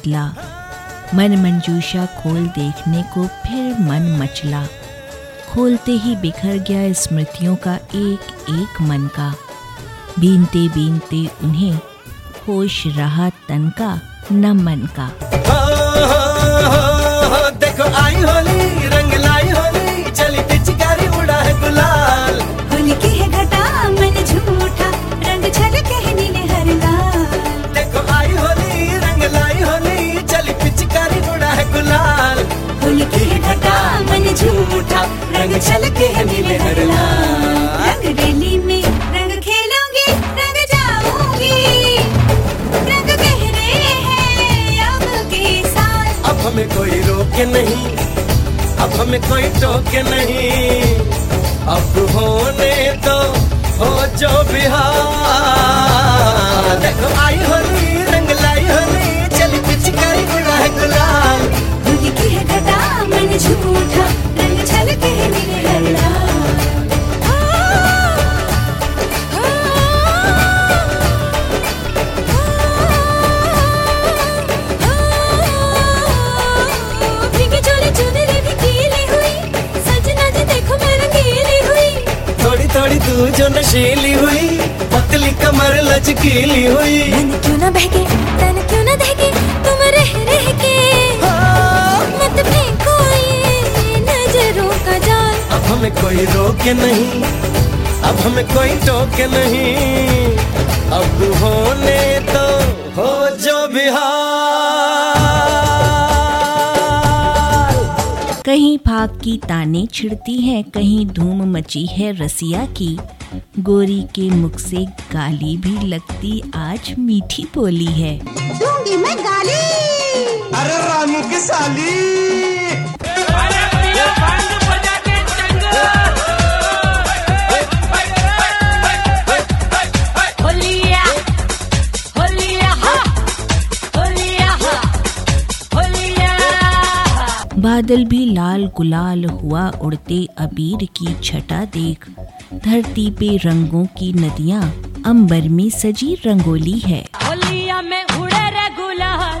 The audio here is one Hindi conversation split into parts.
बदला। मन मंजूषा खोल देखने को फिर मन मचला। खोलते ही बिखर गया स्मृतियों का एक एक मन का। बीनते बीनते उन्हें होश रहा तन का न मन का। हो, हो, हो, हा, देखो आई होली। हमें कोई टोके नहीं। अब होने तो हो जो बिहार देखो, आई होली रंग लाई होली चली पिचकारी की झूठा, रंग झलके नीले तू जो नशेली हुई पतली कमर लचकीली हुई। मन क्यों ना बहके तन क्यों ना दहके तुम रह रह के। मत फेंको ये नज़रों का जाल। अब हमें कोई रोके नहीं अब हमें कोई टोके नहीं। अब होने तो कहीं भाग की ताने छिड़ती हैं कहीं धूम मची है रसिया की। गोरी के मुख से गाली भी लगती आज मीठी बोली है। दूँगी मैं गाली। अरे रामू की साली। बादल भी लाल गुलाल हुआ उड़ते अबीर की छटा देख। धरती पे रंगों की नदियाँ, अंबर में सजी रंगोली है। होलिया में उड़े रे गुलाल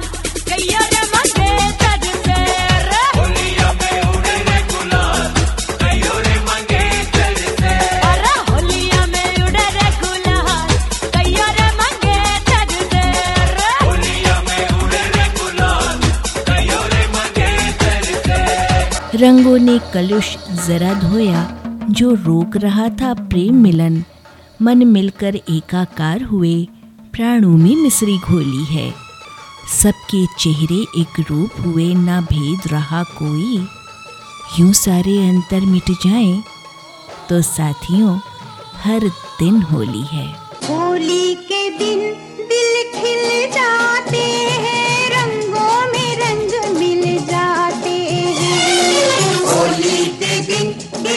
रंगों ने कलुष जरा धोया, जो रोक रहा था प्रेम मिलन। मन मिलकर एकाकार हुए, प्राणों में मिश्री घोली है। सबके चेहरे एक रूप हुए, ना भेद रहा कोई। यूँ सारे अंतर मिट जाएँ तो साथियों, हर दिन होली है। होली के दिन दिल खिल जाते हैं।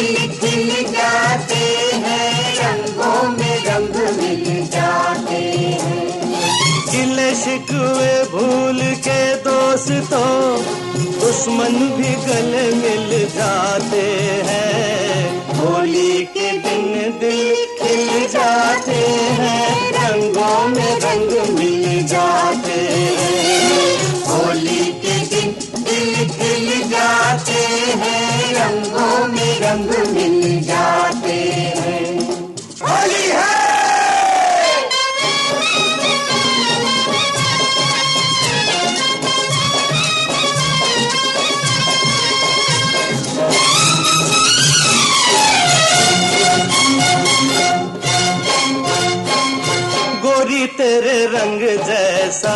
दिल खिल जाते हैं, रंगों में रंग मिल जाते हैं। गिले शिकवे भूल के दोस्तों, दुश्मन भी गले मिल जाते हैं। होली के दिन दिल खिल जाते हैं, रंगों में रंग मिल जाते जाते हैं रंगों में रंग मिल जाते हैं। होली है! गोरी तेरे रंग जैसा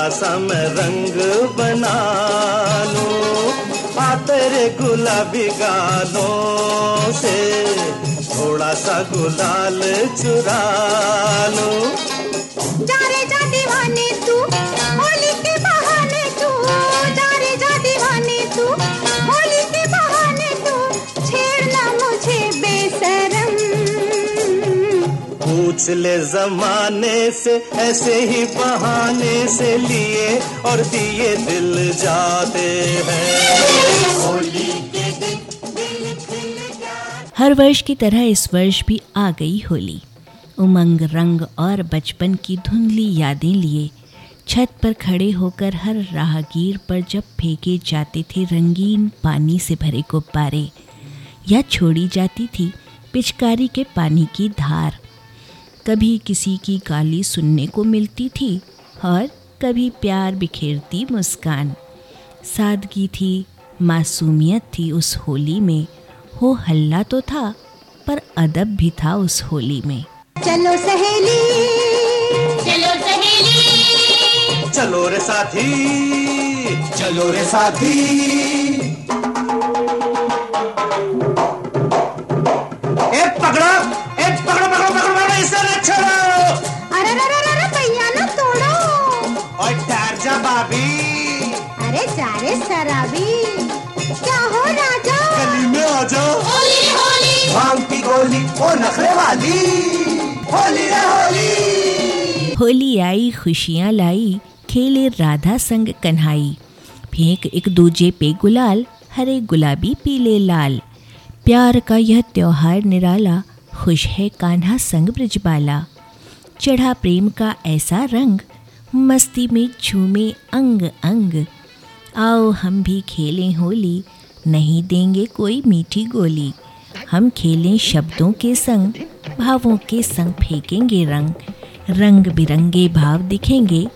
थोड़ा सा रंग बना लो आ तेरे गुलाबी गालों से थोड़ा सा गुलाल चुरा लो जा रे, जा पिछले जमाने से ऐसे ही बहाने से लिए और दिए दिल जाते हैं। होली के दिन हर वर्ष की तरह इस वर्ष भी आ गई होली। उमंग रंग और बचपन की धुंधली यादें लिए। छत पर खड़े होकर हर राहगीर पर जब फेंके जाते थे रंगीन पानी से भरे गुब्बारे या छोड़ी जाती थी पिचकारी के पानी की धार। कभी किसी की गाली सुनने को मिलती थी और कभी प्यार बिखेरती मुस्कान। सादगी थी मासूमियत थी उस होली में। हो हल्ला तो था पर अदब भी था उस होली में। चलो सहेली। चलो सहेली। चलो रे साथी। चलो रे साथी। ए पकड़ो। भाभी अरे जा रे शराबी। क्या हो राजा? गली में आ जाओ होली होली। भाँग की गोली ओ नखरे वाली। होली रे होली। होली आई खुशियाँ लाई खेले राधा संग कन्हाई। फेंक एक दूजे पे गुलाल हरे गुलाबी पीले लाल। प्यार का यह त्योहार निराला खुश है कान्हा संग ब्रजबाला। चढ़ा प्रेम का ऐसा रंग मस्ती में झूमे अंग अंग। आओ हम भी खेलें होली, नहीं देंगे कोई मीठी गोली। हम खेलें शब्दों के संग, भावों के संग फेंकेंगे रंग। रंग बिरंगे भाव दिखेंगे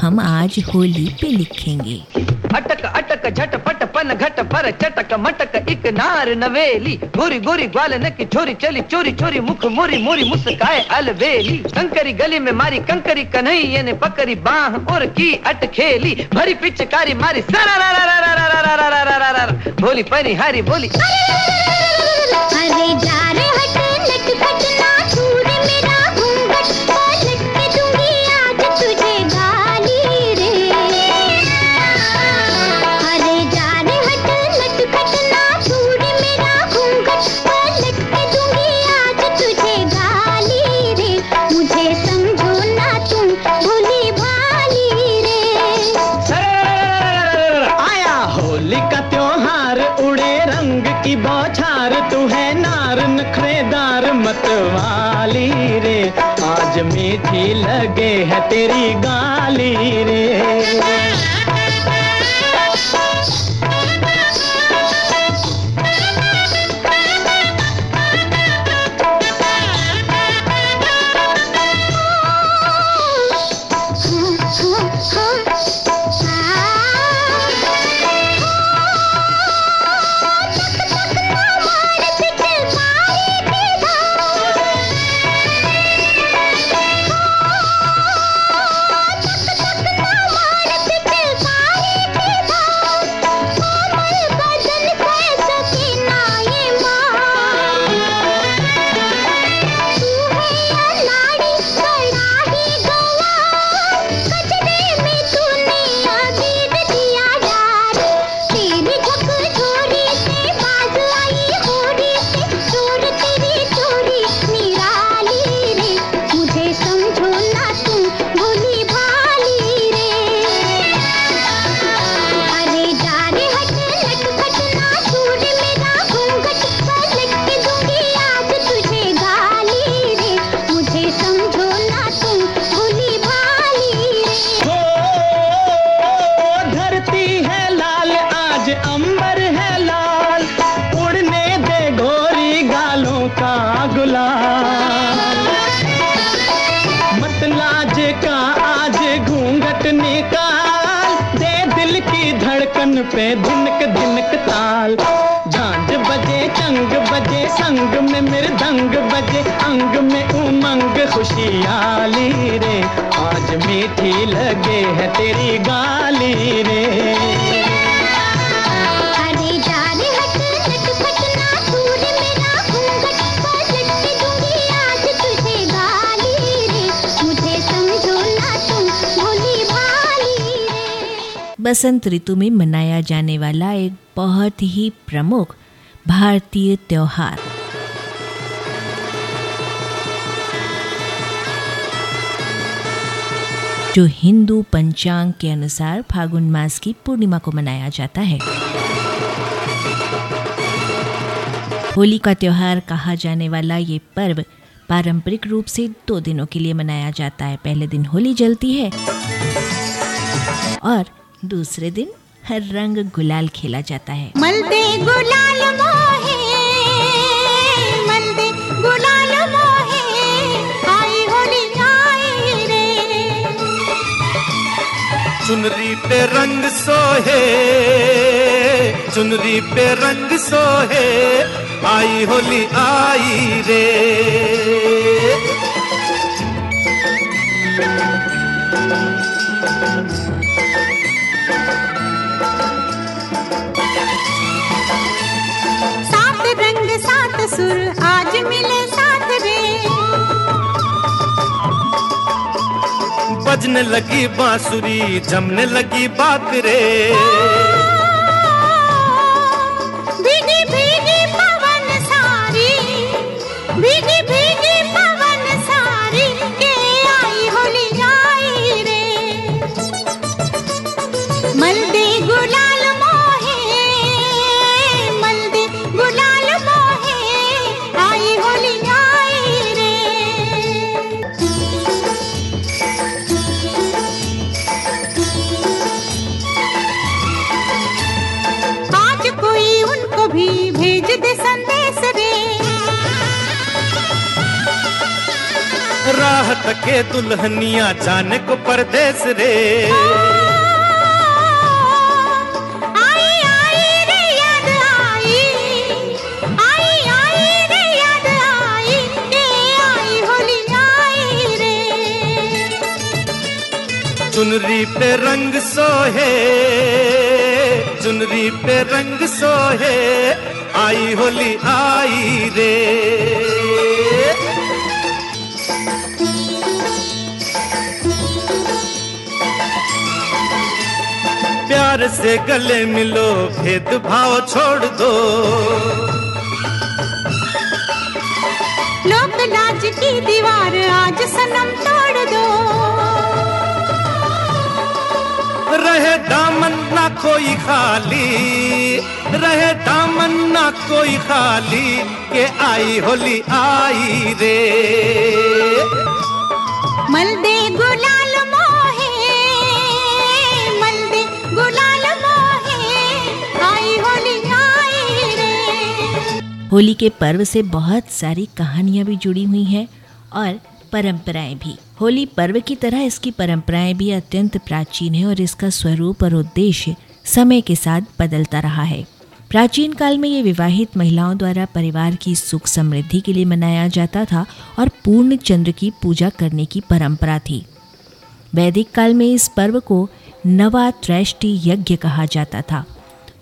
हम आज होली पे लिखेंगे। अटक अटक झटपट पन घट पर चटक मटक इक नार नवेली। गोरी गोरी ग्वाल नकी छोरी चली चोरी चोरी मुख मोरी मोरी मुस्काए अलवेली कंकरी गली में मारी कंकरी कन्हैया ने पकड़ी बाह और की अटखेली भरी पिचकारी मारी सारा भोली परी हरी बोली अरे जा रे हटे आली रे आज मीठी लगे है तेरी गाली रे। बसंत ऋतु में मनाया जाने वाला एक बहुत ही प्रमुख भारतीय त्यौहार। जो हिंदू पंचांग के अनुसार फागुन मास की पूर्णिमा को मनाया जाता है। होली का त्योहार कहा जाने वाला ये पर्व पारंपरिक रूप से दो दिनों के लिए मनाया जाता है। पहले दिन होली जलती है और दूसरे दिन हर रंग गुलाल खेला जाता है। मलदे गुलाल चुनरी पे रंग सोहे, चुनरी पे रंग सोहे, आई होली आई रे। सात रंग, सात सुर, आज मिले बजने लगी बांसुरी जमने लगी बात रे। तके दुल्हनिया जाने को परदेस रे। आई आई रे याद आई। आई आई रे याद आई। के आई होली आई रे। चुनरी पे रंग सोहे चुनरी पे रंग सोहे आई होली आई रे। प्यार से गले मिलो भेदभाव छोड़ दो। लोक लाज की दीवार आज सनम तोड़ दो। रहे दामन ना कोई खाली रहे दामन ना कोई खाली के आई होली आई रे। मलदे गुलाल मोहे होली के पर्व से बहुत सारी कहानियाँ भी जुड़ी हुई हैं और परंपराएँ भी। होली पर्व की तरह इसकी परंपराएँ भी अत्यंत प्राचीन है और इसका स्वरूप और उद्देश्य समय के साथ बदलता रहा है। प्राचीन काल में ये विवाहित महिलाओं द्वारा परिवार की सुख समृद्धि के लिए मनाया जाता था और पूर्ण चंद्र की पूजा करने की परंपरा थी। वैदिक काल में इस पर्व को नवा त्रैष्टि यज्ञ कहा जाता था।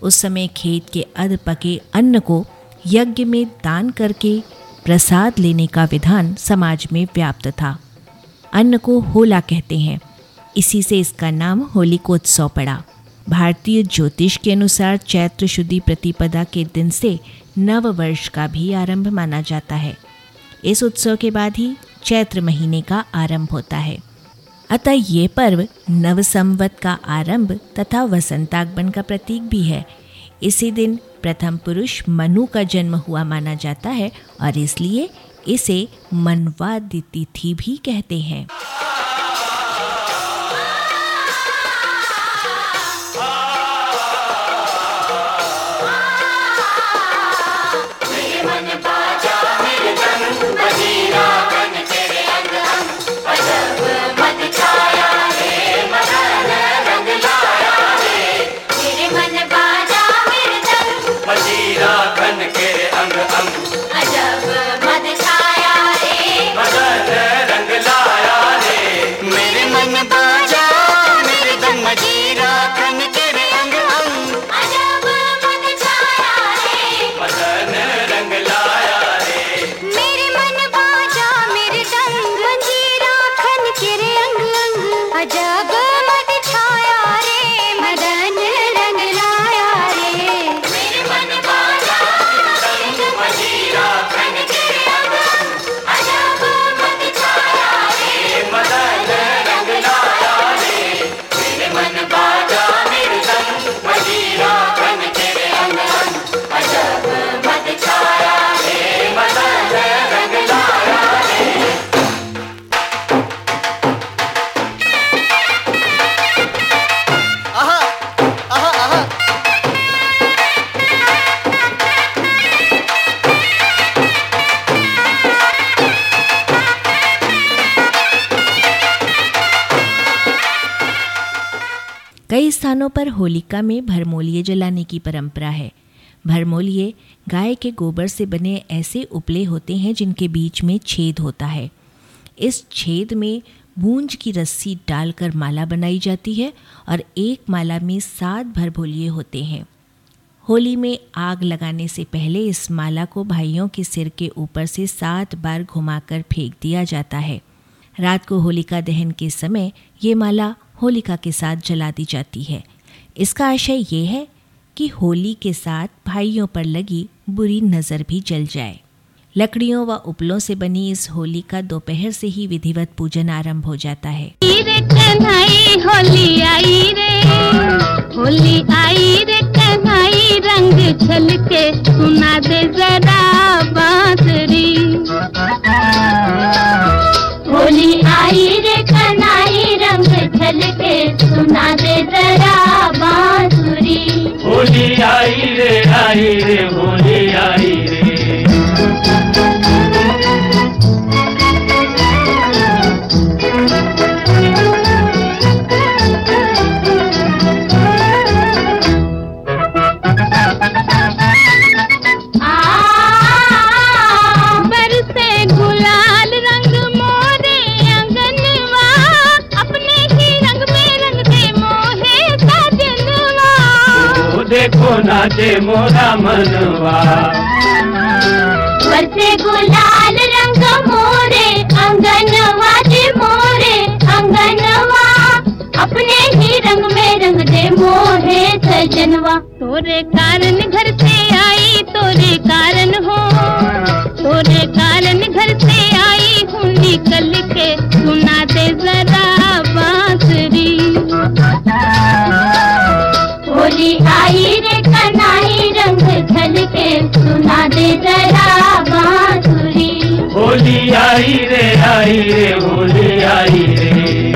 उस समय खेत के अध पके अन्न को यज्ञ में दान करके प्रसाद लेने का विधान समाज में व्याप्त था। अन्न को होला कहते हैं। इसी से इसका नाम होलिकोत्सव पड़ा। भारतीय ज्योतिष के अनुसार चैत्र शुद्धि प्रतिपदा के दिन से नव वर्ष का भी आरंभ माना जाता है। इस उत्सव के बाद ही चैत्र महीने का आरंभ होता है। अतः ये पर्व नव संवत का आरंभ तथा वसंतागमन का प्रतीक भी है। इसी दिन प्रथम पुरुष मनु का जन्म हुआ माना जाता है और इसलिए इसे मनवादि तिथि भी कहते हैं। स्थानों पर होलिका में भरमोलिए जलाने की परंपरा है। भरमोलिए गाय के गोबर से बने ऐसे उपले होते हैं जिनके बीच में छेद होता है। इस छेद में बूंज की रस्सी डालकर माला बनाई जाती है और एक माला में सात भरभोलिए होते हैं। होली में आग लगाने से पहले इस माला को भाइयों के सिर के ऊपर से सात बार घुमाकर फेंक दिया जाता है। रात को होलिका दहन के समय ये माला होलिका के साथ जला दी जाती है। इसका आशय ये है कि होली के साथ भाइयों पर लगी बुरी नज़र भी जल जाए। लकड़ियों व उपलों से बनी इस होली का दोपहर से ही विधिवत पूजन आरंभ हो जाता है। होली आई रे। सुना दे जरा होली आई रे कनाई रंग के सुना दे जरा बांसुरी। होली आई रे आई रे होली आई रे। नाचे मोरा मनवा। बरसे गुलाल रंग मोरे अंगनवा दे मोरे अंगनवा। अपने ही रंग में रंग दे मोहे सजनवा। तोरे कारण घर से आई तोरे कारण हो। तोरे कारण घर से आई हूँ निकल के। सुना दे जरा बांसुरी। होली आई रे कनाई रंग झलके सुना दे जरा बांसुरी। होली आई रे आई रे होली आई रे।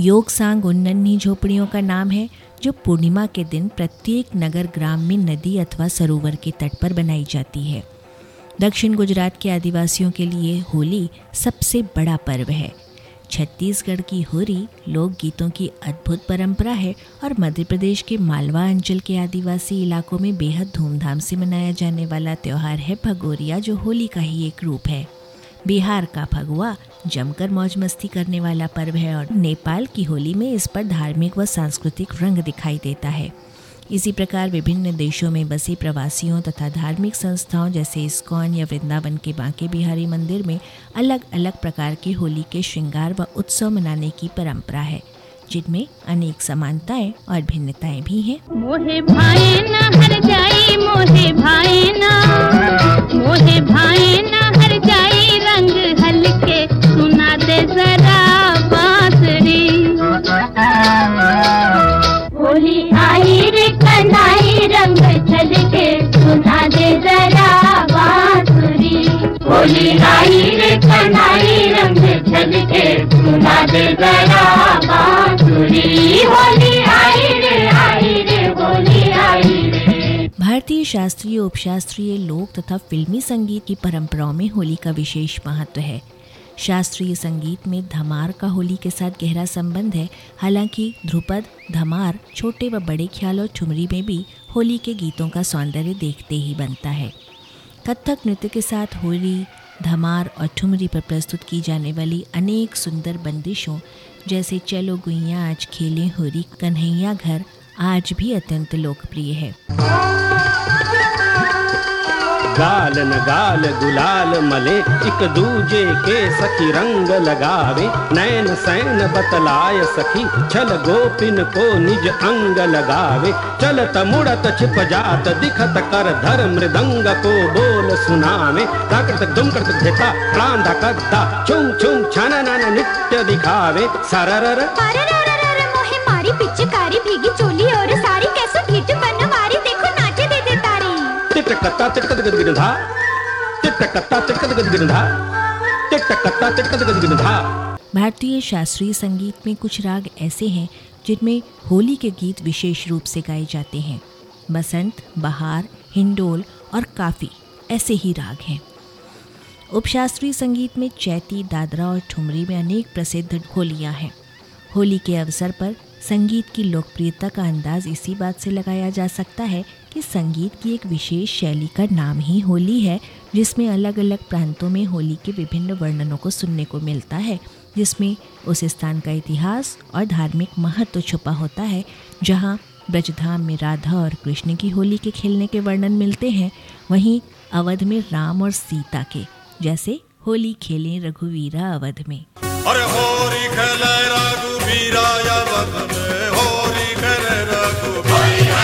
योग सांग उन नन्ही झोपड़ियों का नाम है जो पूर्णिमा के दिन प्रत्येक नगर ग्राम में नदी अथवा सरोवर के तट पर बनाई जाती है। दक्षिण गुजरात के आदिवासियों के लिए होली सबसे बड़ा पर्व है। छत्तीसगढ़ की होली लोक गीतों की अद्भुत परंपरा है और मध्य प्रदेश के मालवा अंचल के आदिवासी इलाकों में बेहद धूमधाम से मनाया जाने वाला त्यौहार है भगोरिया, जो होली का ही एक रूप है। बिहार का फगुआ जमकर मौज मस्ती करने वाला पर्व है और नेपाल की होली में इस पर धार्मिक व सांस्कृतिक रंग दिखाई देता है। इसी प्रकार विभिन्न देशों में बसे प्रवासियों तथा धार्मिक संस्थाओं जैसे इस्कॉन या वृंदावन के बांके बिहारी मंदिर में अलग अलग प्रकार के होली के श्रृंगार व उत्सव मनाने की परंपरा है, जिनमें अनेक समानताएँ और भिन्नताएँ भी हैं। मोहे ना, हर जाई मोहे ना। मोहे ना, हर जाई रंग सुना दे जरा बांसुरी। होली रे रंग सुना दे जरा बांसुरी। होली आई रे आई रे आई रे। भारतीय शास्त्रीय, उपशास्त्रीय, लोक तथा फिल्मी संगीत की परंपराओं में होली का विशेष महत्व है। शास्त्रीय संगीत में धमार का होली के साथ गहरा संबंध है। हालाँकि ध्रुपद, धमार, छोटे व बड़े ख्याल और ठुमरी में भी होली के गीतों का सौंदर्य देखते ही बनता है। कथक नृत्य के साथ होली, धमार और ठुमरी पर प्रस्तुत की जाने वाली अनेक सुंदर बंदिशों जैसे चलो गुइया आज खेलें होरी कन्हैया घर आज भी अत्यंत लोकप्रिय है। गाल न गाल गुलाल मले एक दूजे के सखी रंग लगावे। नैन सैन बतलाय सखी, छल गोपिन को निज अंग लगावे। चलत मुड़त छिप जात, दिखत कर धर मृदंग को बोल सुनावे। ताकत दुम करत धेता प्राण कद्दा छुम छुम छन नन नित्य दिखावे। सररर। मोहे मारी, पिचकारी भीगी चोली, और सारी कैसे भीट तिटकत्ता तिटकत गदगिनधा तिटकत्ता तिटकत गदगिनधा तिटकत्ता तिटकत गदगिनधा भारतीय शास्त्रीय संगीत में कुछ राग ऐसे हैं जिनमें होली के गीत विशेष रूप से गाए जाते हैं। बसंत, बहार, हिंडोल और काफ़ी ऐसे ही राग हैं। उपशास्त्रीय संगीत में चैती, दादरा और ठुमरी में अनेक प्रसिद्ध होलियाँ हैं। होली के अवसर पर संगीत की लोकप्रियता का अंदाज इसी बात से लगाया जा सकता है कि संगीत की एक विशेष शैली का नाम ही होली है, जिसमें अलग अलग प्रांतों में होली के विभिन्न वर्णनों को सुनने को मिलता है, जिसमें उस स्थान का इतिहास और धार्मिक महत्व छुपा होता है, जहाँ ब्रजधाम में राधा और कृष्ण की होली के खेलने के वर्णन मिलते हैं। वहीं अवध में राम और सीता के, जैसे होली खेलें रघुवीरा अवध में। अरे होरी खेले रघुवीरा अवध में होरी खेले रघुवीरा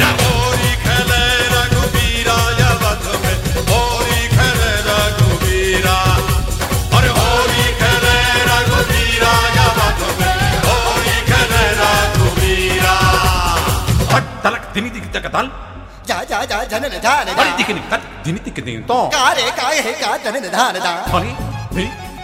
या होरी खेले रघुवीरा अवध में होरी खेले रघुवीरा अरे होरी खेले रघुवीरा अवध में होरी खेले रघुवीरा हट तलक दिनी दिख तक तल जा जा जा जनन धान अरे दिख निक तक दिनी दिख दिन तो। कारे काय हे का जनन धान दा। हनी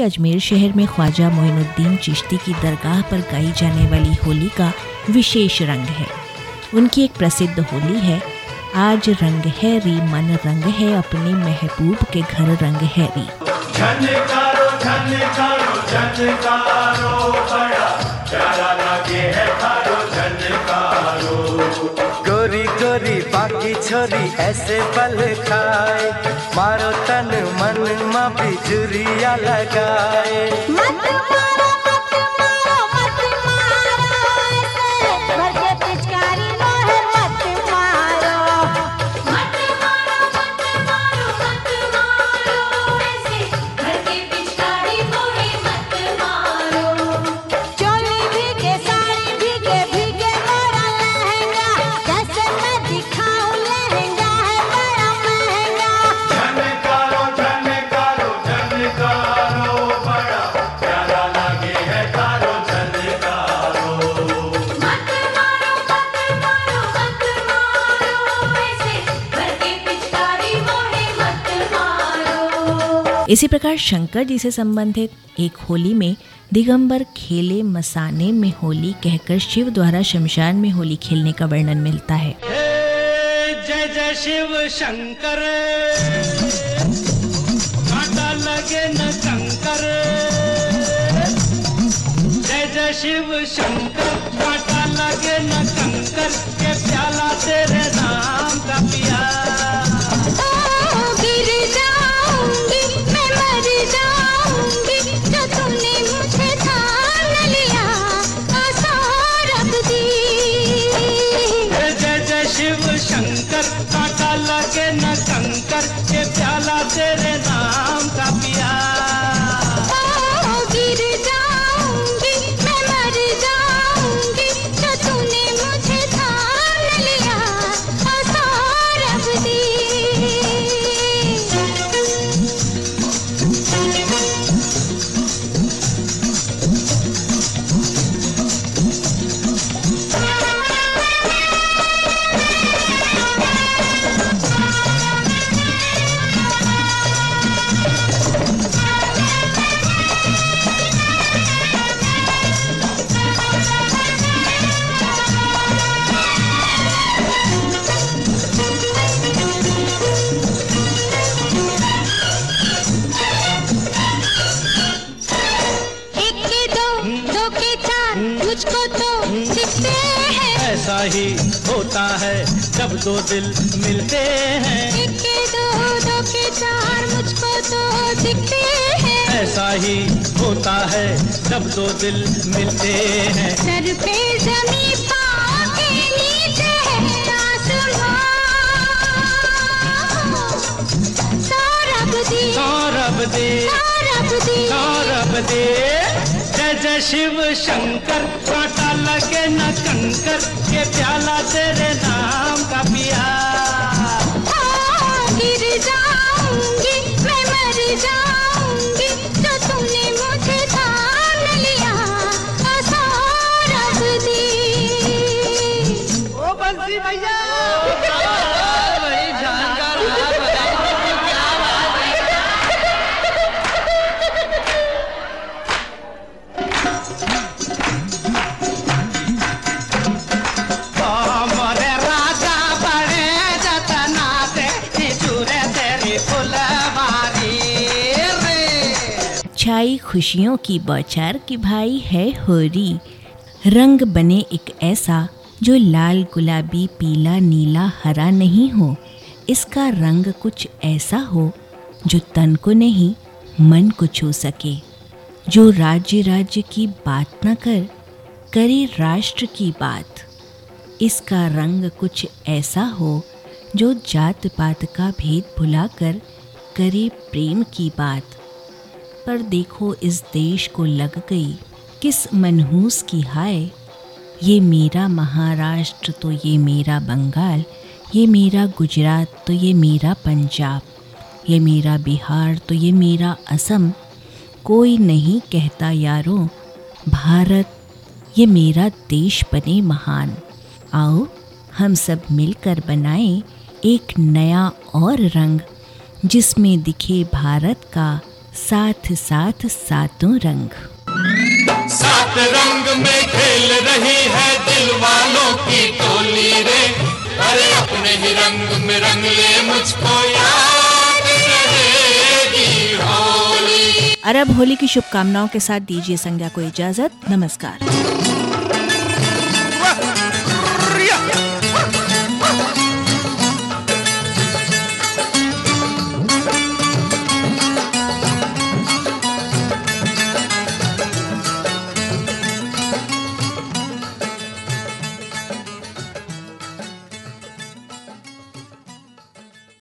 के अजमेर शहर में ख्वाजा मोइनुद्दीन चिश्ती की दरगाह पर गाई जाने वाली होली का विशेष रंग है। उनकी एक प्रसिद्ध होली है, आज रंग है री, मन रंग है, अपने महबूब के घर रंग है री। झनकारो झनकारो झनकारो, बड़ा प्यारा छोरी ऐसे पल खाए मारो तन मन मा बिजुरिया लगाए। मत इसी प्रकार शंकर जी से संबंधित एक होली में दिगंबर खेले मसाने में होली कहकर शिव द्वारा शमशान में होली खेलने का वर्णन मिलता है। जय जय शिव शंकर। लगे न कंकर। जय जय शिव शंकर। कांटा लगे न कंकर। के प्याला तेरे नाम का पिया। ऐसा ही होता है जब दो दिल मिलते हैं। सर पे जमी पाँव के नीचे सौरभ दी सौरभ दे सौरभ सौरभ दे जय जय शिव शंकर कांटा लगे न कंकर के प्याला तेरे नाम का पिया। गिर जाऊँगी मैं मर जाऊँगी छाई खुशियों की बौछार की भाई है होरी। रंग बने एक ऐसा जो लाल, गुलाबी, पीला, नीला, हरा नहीं हो। इसका रंग कुछ ऐसा हो जो तन को नहीं, मन को छू सके। जो राज्य राज्य की बात न कर, करे राष्ट्र की बात। इसका रंग कुछ ऐसा हो जो जात पात का भेद भुलाकर करे प्रेम की बात। पर देखो इस देश को लग गई। किस मनहूस की हाय। ये मेरा महाराष्ट्र तो ये मेरा बंगाल, ये मेरा गुजरात तो ये मेरा पंजाब, ये मेरा बिहार तो ये मेरा असम। कोई नहीं कहता यारों, भारत, ये मेरा देश बने महान। आओ, हम सब मिलकर बनाएँ एक नया और रंग, जिसमें दिखे भारत का साथ साथ सातों रंग। सात रंग में खेल रही है दिल वालों की टोली रे। अरे अपने ही रंग में रंग ले मुझको याद रहेगी होली। अरब होली की शुभकामनाओं के साथ दीजिए संज्ञा को इजाज़त। नमस्कार।